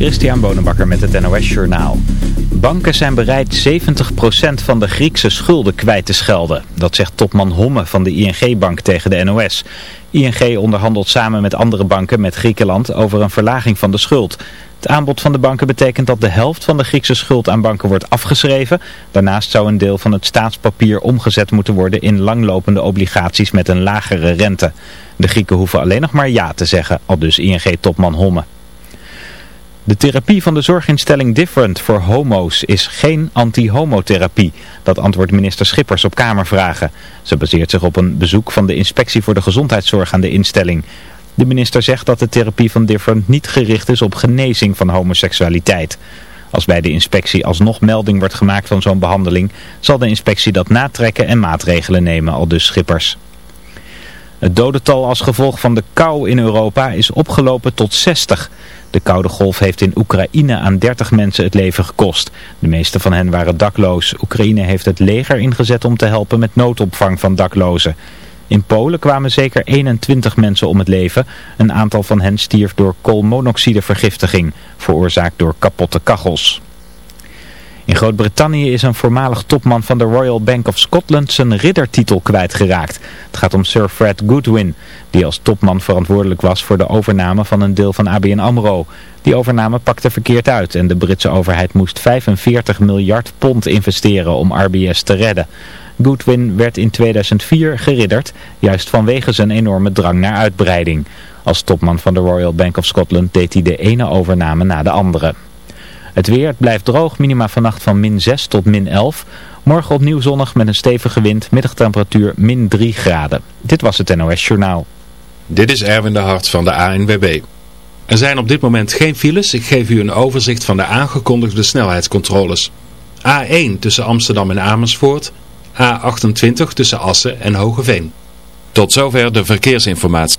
Christian Bonenbakker met het NOS Journaal. Banken zijn bereid 70% van de Griekse schulden kwijt te schelden. Dat zegt topman Homme van de ING-bank tegen de NOS. ING onderhandelt samen met andere banken met Griekenland over een verlaging van de schuld. Het aanbod van de banken betekent dat de helft van de Griekse schuld aan banken wordt afgeschreven. Daarnaast zou een deel van het staatspapier omgezet moeten worden in langlopende obligaties met een lagere rente. De Grieken hoeven alleen nog maar ja te zeggen, al dus ING-topman Homme. De therapie van de zorginstelling Different voor homo's is geen anti-homotherapie. Dat antwoordt minister Schippers op Kamervragen. Ze baseert zich op een bezoek van de inspectie voor de gezondheidszorg aan de instelling. De minister zegt dat de therapie van Different niet gericht is op genezing van homoseksualiteit. Als bij de inspectie alsnog melding wordt gemaakt van zo'n behandeling, zal de inspectie dat natrekken en maatregelen nemen, al dus Schippers. Het dodental als gevolg van de kou in Europa is opgelopen tot 60. De koude golf heeft in Oekraïne aan 30 mensen het leven gekost. De meeste van hen waren dakloos. Oekraïne heeft het leger ingezet om te helpen met noodopvang van daklozen. In Polen kwamen zeker 21 mensen om het leven. Een aantal van hen stierf door koolmonoxidevergiftiging, veroorzaakt door kapotte kachels. In Groot-Brittannië is een voormalig topman van de Royal Bank of Scotland zijn riddertitel kwijtgeraakt. Het gaat om Sir Fred Goodwin, die als topman verantwoordelijk was voor de overname van een deel van ABN AMRO. Die overname pakte verkeerd uit en de Britse overheid moest 45 miljard pond investeren om RBS te redden. Goodwin werd in 2004 geridderd, juist vanwege zijn enorme drang naar uitbreiding. Als topman van de Royal Bank of Scotland deed hij de ene overname na de andere. Het weer, het blijft droog, minima vannacht van min 6 tot min 11. Morgen opnieuw zonnig met een stevige wind, middagtemperatuur min 3 graden. Dit was het NOS Journaal. Dit is Erwin de Hart van de ANWB. Er zijn op dit moment geen files. Ik geef u een overzicht van de aangekondigde snelheidscontroles. A1 tussen Amsterdam en Amersfoort. A28 tussen Assen en Hogeveen. Tot zover de verkeersinformatie.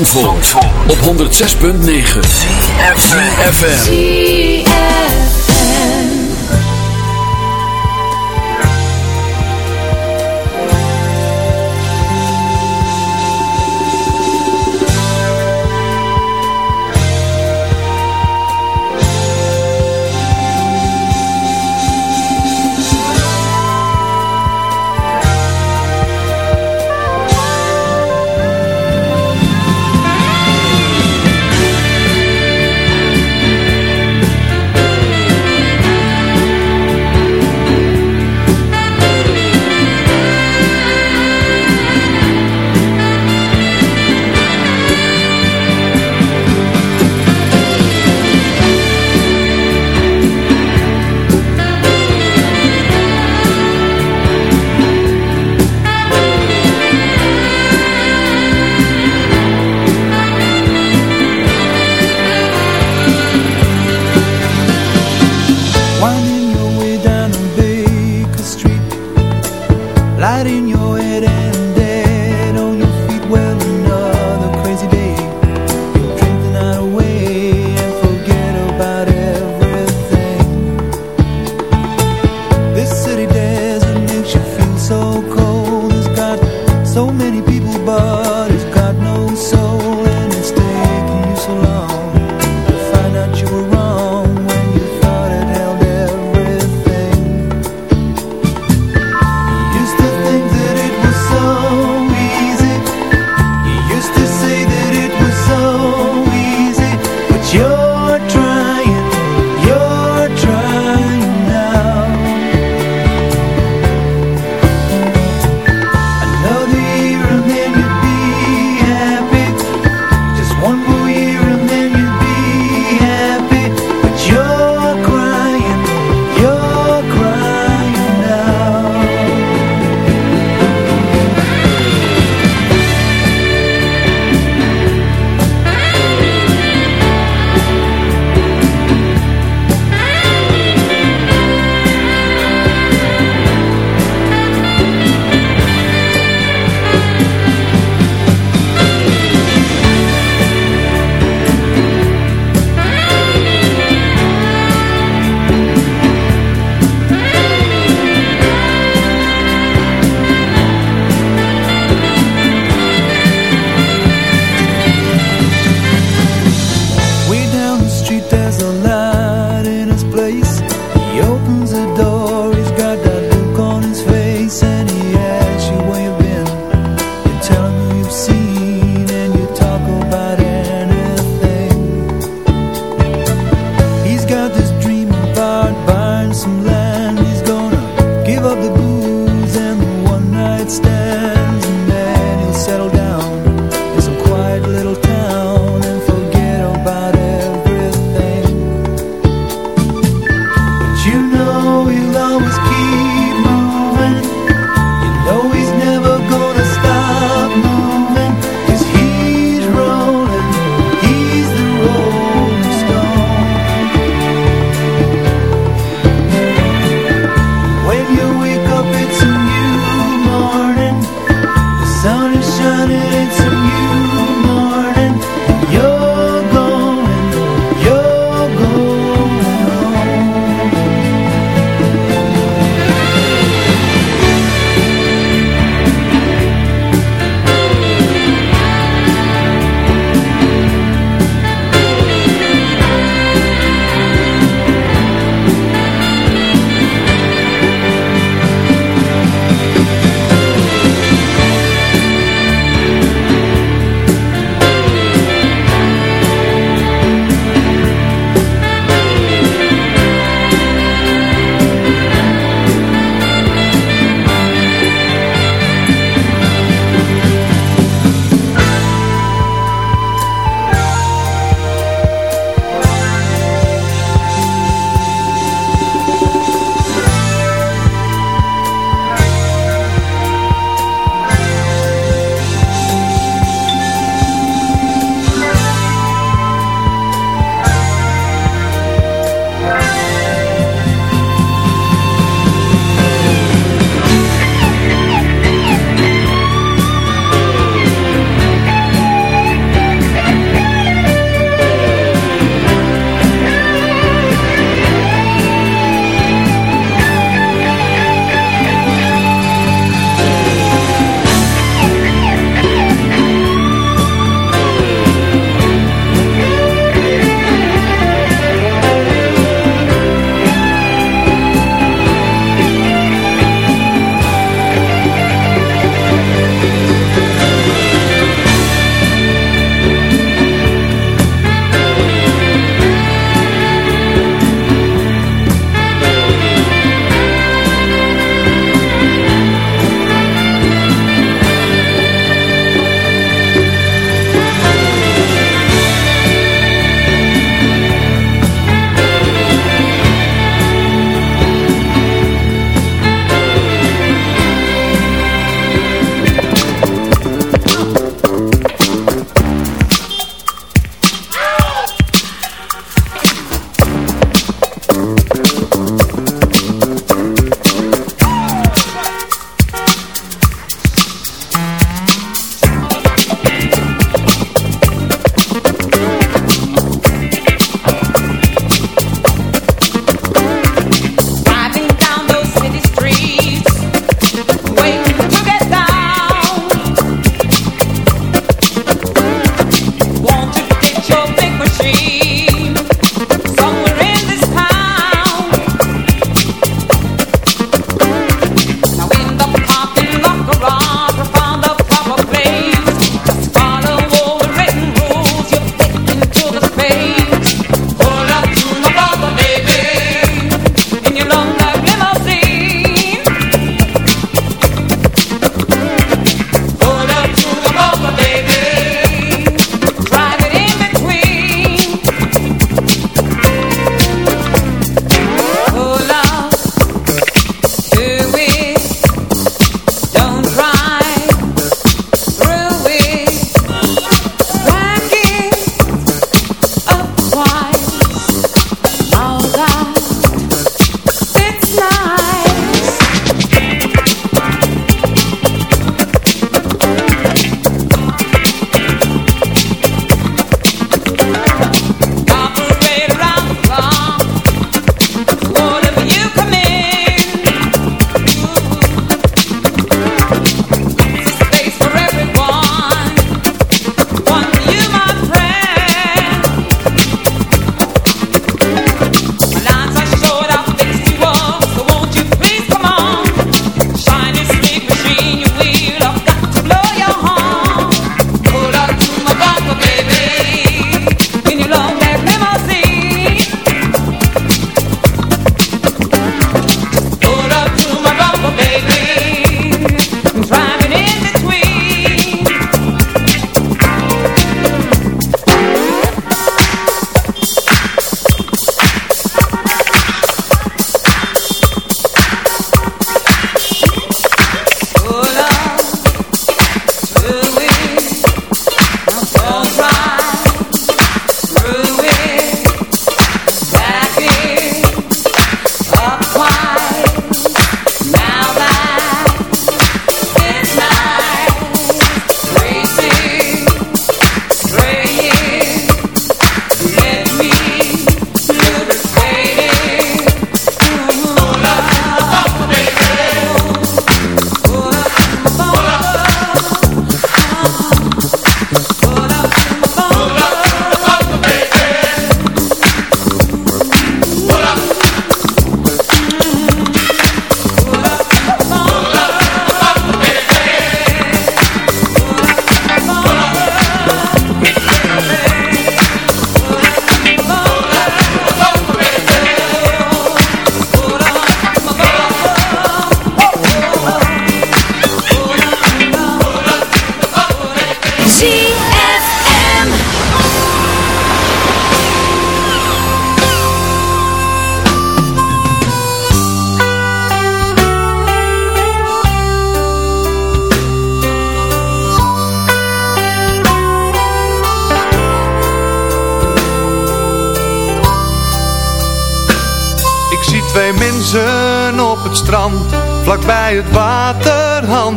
Zandvoort, op 106.9 FM.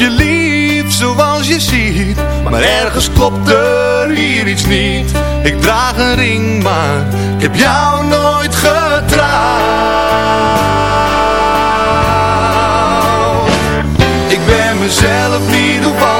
je lief, zoals je ziet. Maar ergens klopt er hier iets niet. Ik draag een ring, maar ik heb jou nooit getrouwd. Ik ben mezelf niet op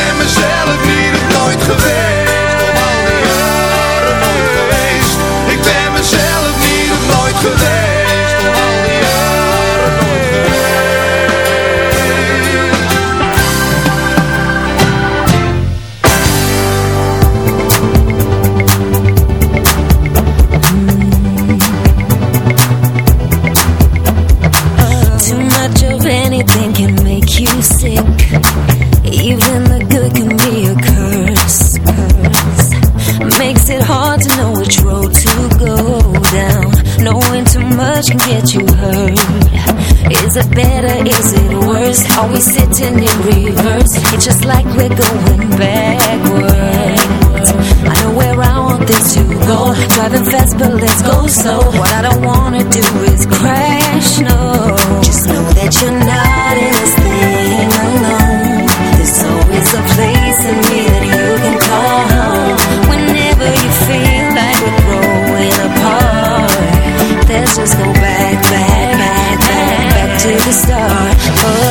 Ik ben mezelf niet op nooit geweest it hard to know which road to go down. Knowing too much can get you hurt. Is it better? Is it worse? Are we sitting in reverse? It's just like we're going backwards. I know where I want this to go. Driving fast, but let's go slow. What I don't wanna do is crash, no. Just know that you're not in this Start. Oh.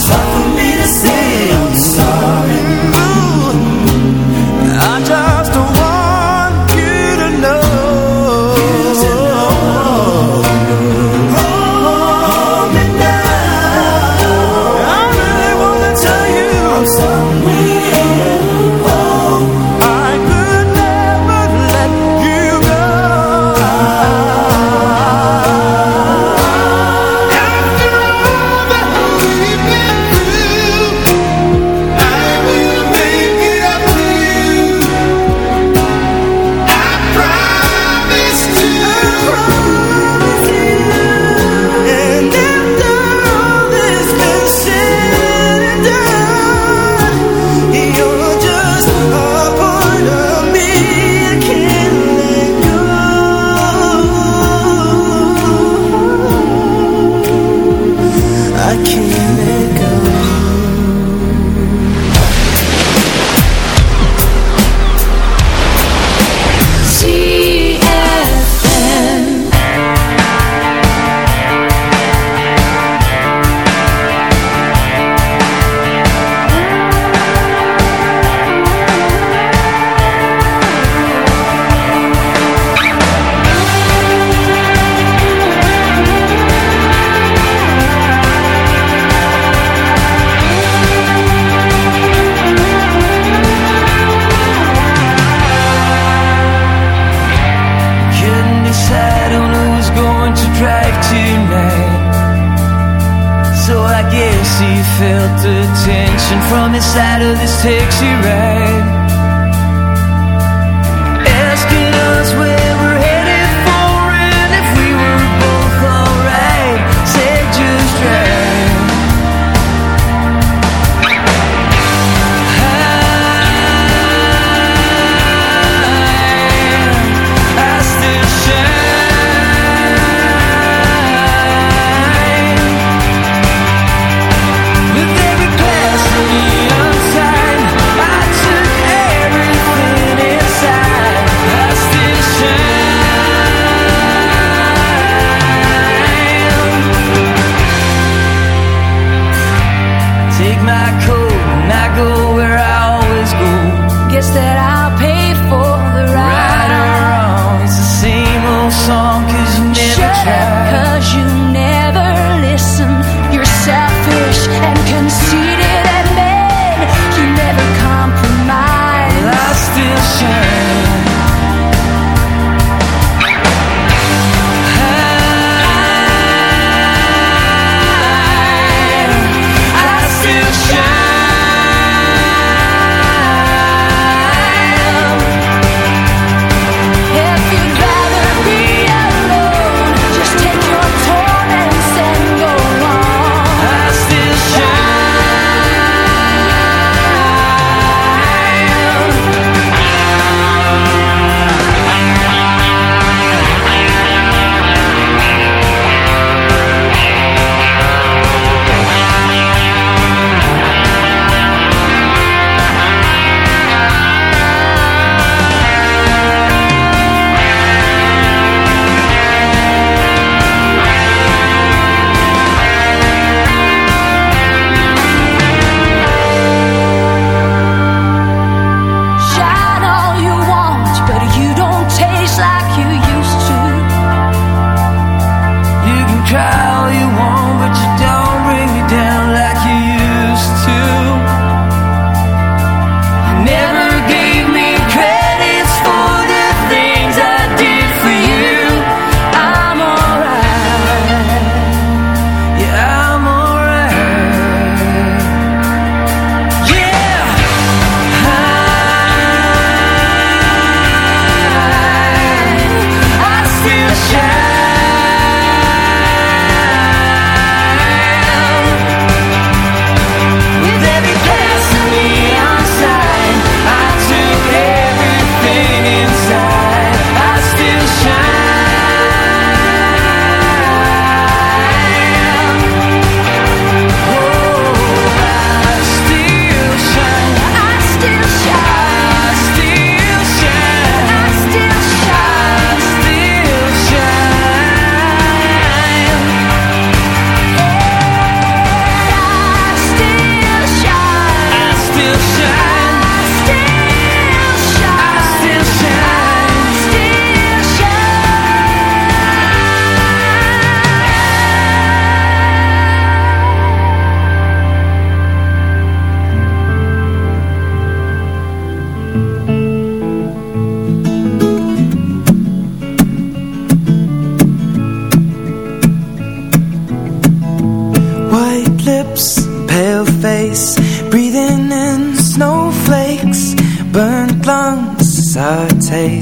It's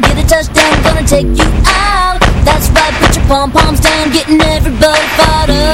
Gonna get a touchdown, gonna take you out. That's right, put your pom poms down, getting everybody fired up.